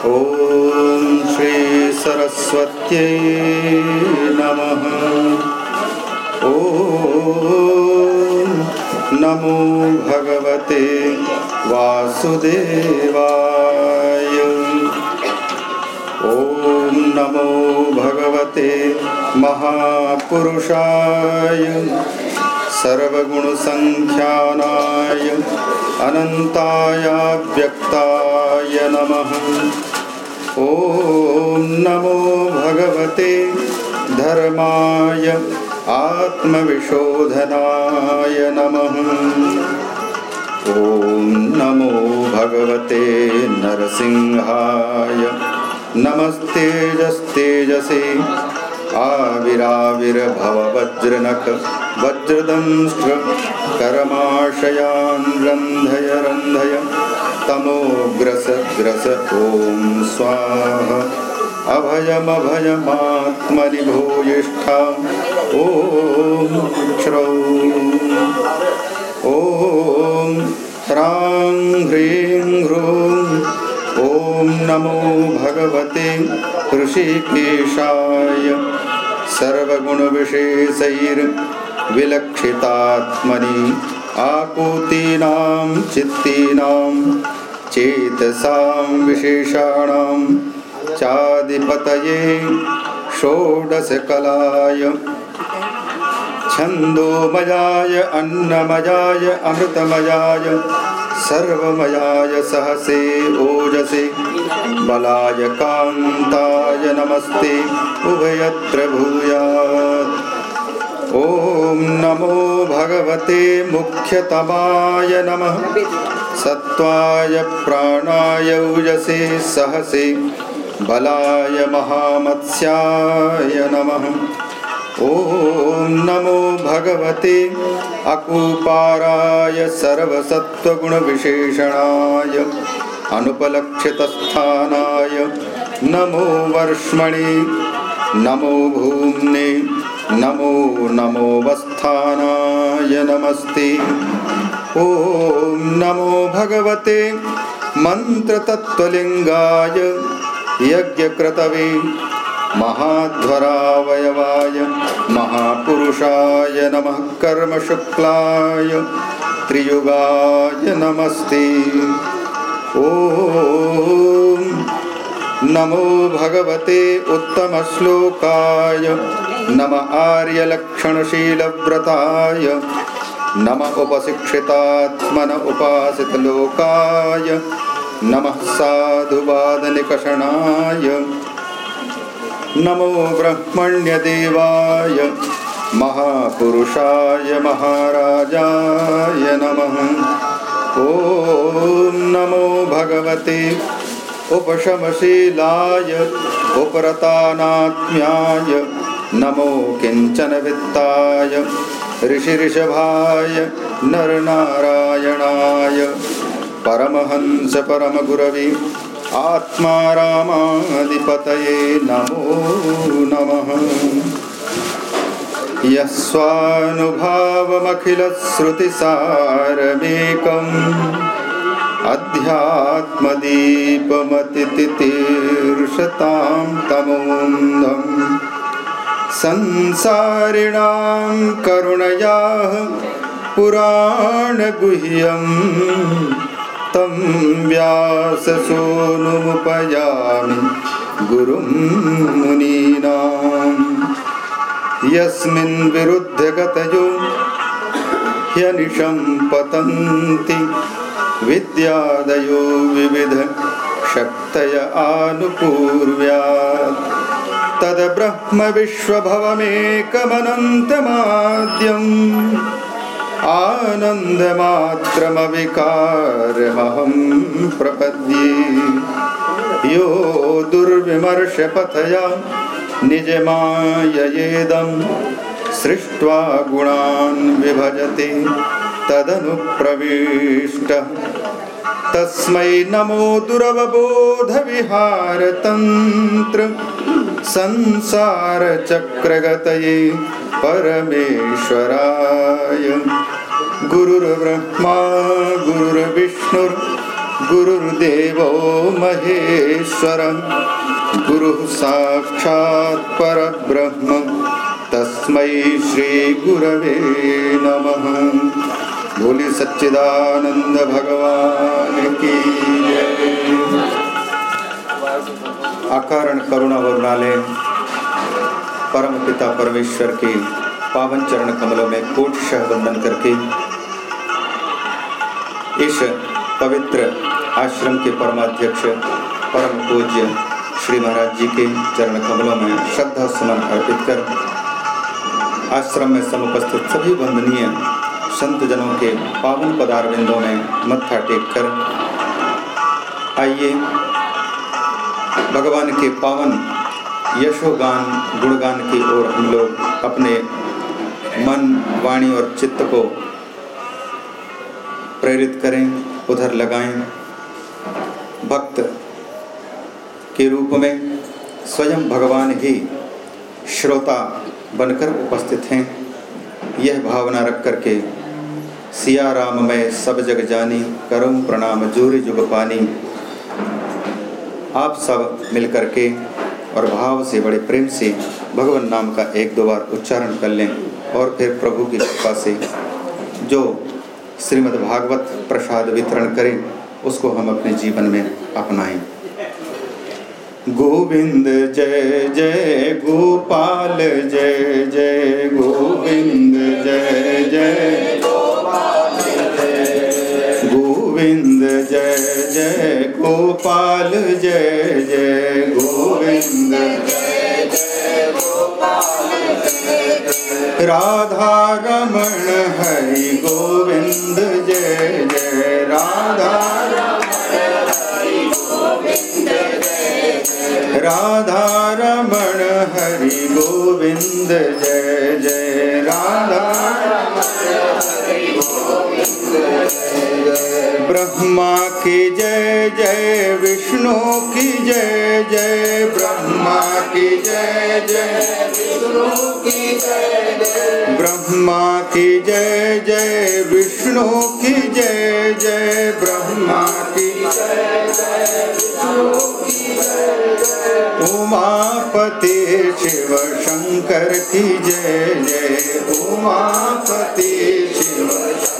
ॐ श्रीसरस्वत्यै नमः। ॐ नमो भगवते वासुदेवाय। ॐ नमो भगवते महापुरुषाय। सर्वगुणसङ्ख्यानाय अनन्ताय व्यक्ताय नमः ॐ नमो भगवते धर्माय आत्मविशोधनाय नमः। ॐ नमो भगवते नरसिंहाय नमस्तेजस्तेजसे आविराविर्भववज्रनख वज्रदंष्ट्र करमाशयान् रन्धय रन्धय तमोग्रस ग्रस ग्रस ॐ स्वाहा अभयमभयमात्मनि भूयिष्ठा ॐ श्रौ ॐ ह्रां ह्रीं ह्रूं। ॐ नमो भगवते ऋषिकेशाय। सर्वगुणविशेषैर्विलक्षितात्मनि। आकूतीनां, चित्तीनां, चेतसां विशेषाणां, चाधिपतये, षोडशकलाय, छन्दोमयाय, अन्नमयाय, अमृतमयाय, सर्वमयाय, सहसे, ओजसे, बलाय, कान्ताय, नमस्ते, उभयत्र भूयात्। ॐ नमो भगवते मुख्यतमाय नमः। सत्त्वाय प्राणाय ऊजसे सहसे बलाय महामत्स्याय नमः। ॐ नमो भगवते अकूपाराय सर्वसत्त्वगुणविशेषणाय अनुपलक्षितस्थानाय। नमो वर्ष्मणे नमो भूम्ने नमो नमो वस्थानाय नमस्ते। ॐ नमो भगवते मन्त्रतत्त्वलिङ्गाय यज्ञक्रतवे महाध्वरावयवाय महापुरुषाय नमः कर्मशुक्लाय त्रियुगाय नमस्ते। ॐ नमो भगवते उत्तमश्लोकाय नम आर्यलक्षणशीलव्रताय नम उपशिक्षितात्मन उपासितलोकाय नमः साधुवादनिकषणाय नमो ब्रह्मण्यदेवाय महापुरुषाय महाराजाय नमः। ॐ नमो भगवते उपशमशीलाय उपरतानात्म्याय नमो किञ्चन वित्ताय ऋषिऋषभाय नरनारायणाय। परमहंस परमगुरवे आत्मा रामाधिपतये नमो नमः। यस्वानुभावमखिलश्रुतिसारमेकम् अध्यात्मदीपमतितितीर्षतां तमोन्दम् संसारिणां करुणयाः पुराणगुह्यम् तं व्याससूनुमुपयामि गुरुं मुनीनाम् यस्मिन् विरुद्धगतयो ह्यनिशं पतन्ति विद्यादयो विविध शक्तय आनुपूर्व्यात्। तद्ब्रह्मविश्वभवमेकमनन्तमाद्यम् आनन्दमात्रमविकारमहं प्रपद्ये। यो दुर्विमर्शपथया निजमाययेदं सृष्ट्वा गुणान् विभजति तदनुप्रविष्टः। तस्मै नमो दुरवबोधविहारतन्त्र संसारचक्रगतये परमेश्वराय। गुरुर्ब्रह्मा गुरुर्विष्णुर् गुरुर्देवो महेश्वर गुरुः साक्षात् परब्रह्म। तस्मै श्रीगुरवे नमः बोले सच्चिदानंद भगवान की अकारण करुणा वरुणालय परम पिता परमेश्वर के पावन चरण कमलों में कोटशः वंदन करके, इस पवित्र आश्रम के परमाध्यक्ष, परम पूज्य श्री महाराज जी के चरण कमलों में श्रद्धा सुमन अर्पित कर, आश्रम में समुपस्थित सभी वंदनीय संत जनों के पावन पदारविंदों में मत्था टेक कर आइए। भगवान के पावन यशोगान, गुणगान की ओर हम लोग अपने मन, वाणी और चित्त को प्रेरित करें, उधर लगाएँ। भक्त के रूप में स्वयं भगवान ही श्रोता बनकर उपस्थित हैं। यह भावना रख करके सिया राम में सब जग जानी करूँ प्रणाम, जूरी जुग पानी। आप सब मिल करके और भाव से, बड़े प्रेम से भगवान नाम का एक दो बार उच्चारण कर लें और फिर प्रभु की कृपा से जो श्रीमद् भागवत प्रसाद वितरण करें, उसको हम अपने जीवन में अपनाएँ। गोविंद जय जय गोपाल, जय जय गोपाल जय जय गोविंद। राधा रमण हरि गोविंद, जय जय राधा। राधा रमण हरि गोविंद, जय जय राधा। ब्रह्मा की जय जय विष्णु की जय जय ब्रह्मा की जय जय विष्णु की जय जय ब्रह्मा की जय जय विष्णु की जय जय ब्रह्मा की जय। उमापति शिव शंकर की जय जय उमापति शिव शंकर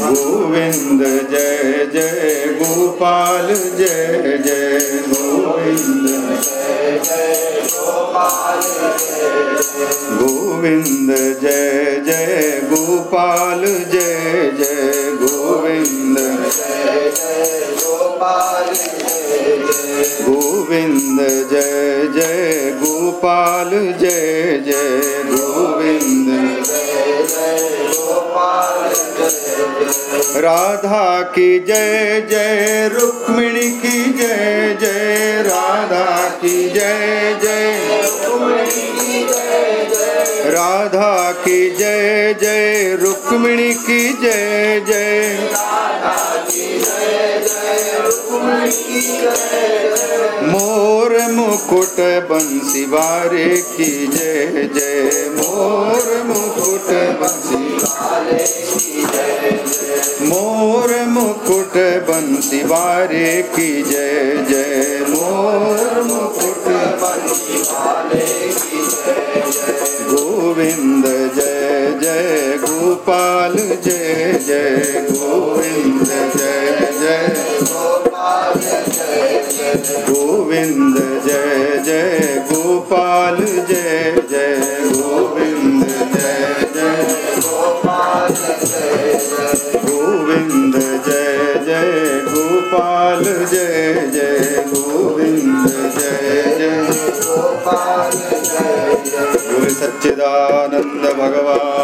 गोविंद जय जय गोपाल, जय जय गोविंद। जय जय गोविंद जय जय गोपाल, जय जय गोविंद। जय जय गोविंद जय जय गोपाल, जय जय गोविंद। जय जय गोपाल राधा की जय जय रुक्मिणी की जय जय राधा की जय राधा की जय जय। रुक्मिणी की जय जय। मोर मुकुट बंसी की जय जय। मोर मुकुट बंसी मोर मुकुट बंसी की जय जय। मोर मुकुट बंसी की गोविंद जय जय गोविंद जय जय गोविंद जय जय गोपाल, जय जय गोविंद, जय जय गोविंद, जय जय गोपाल, जय जय गोविंद, जय जय। बोले सच्चिदानंद भगवान।